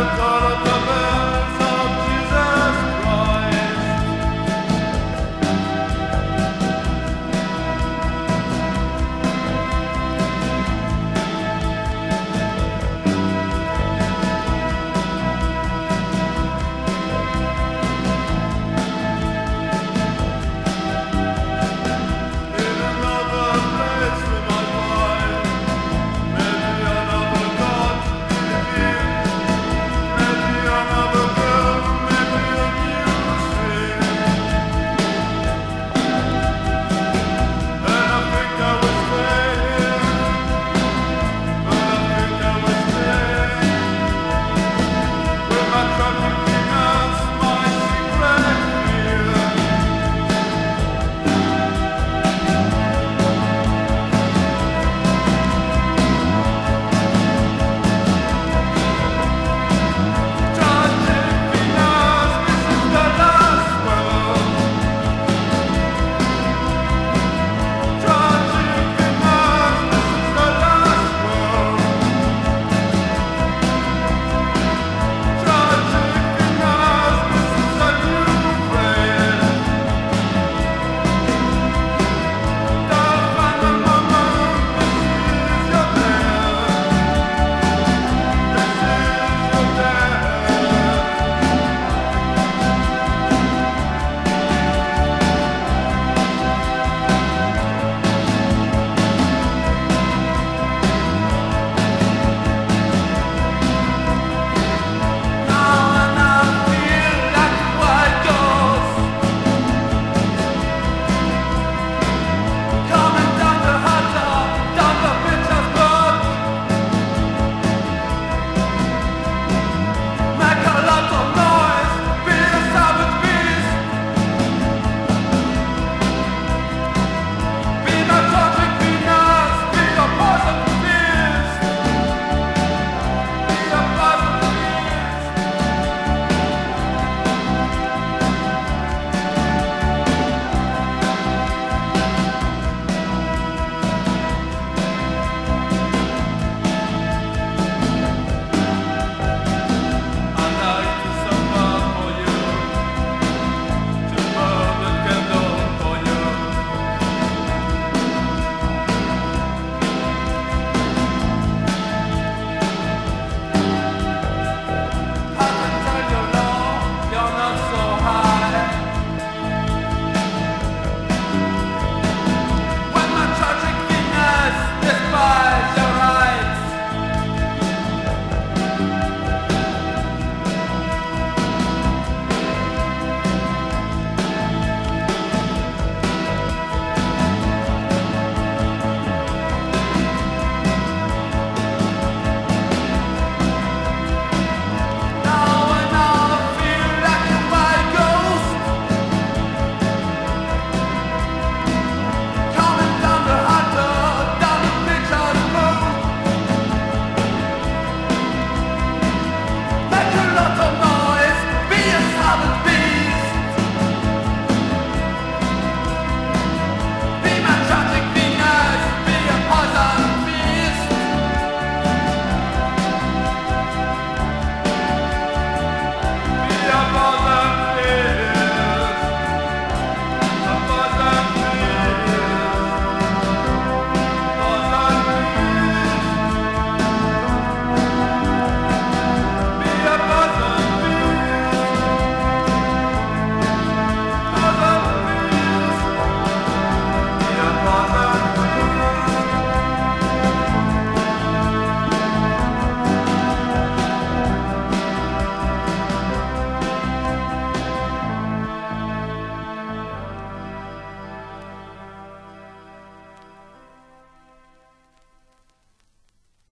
gonna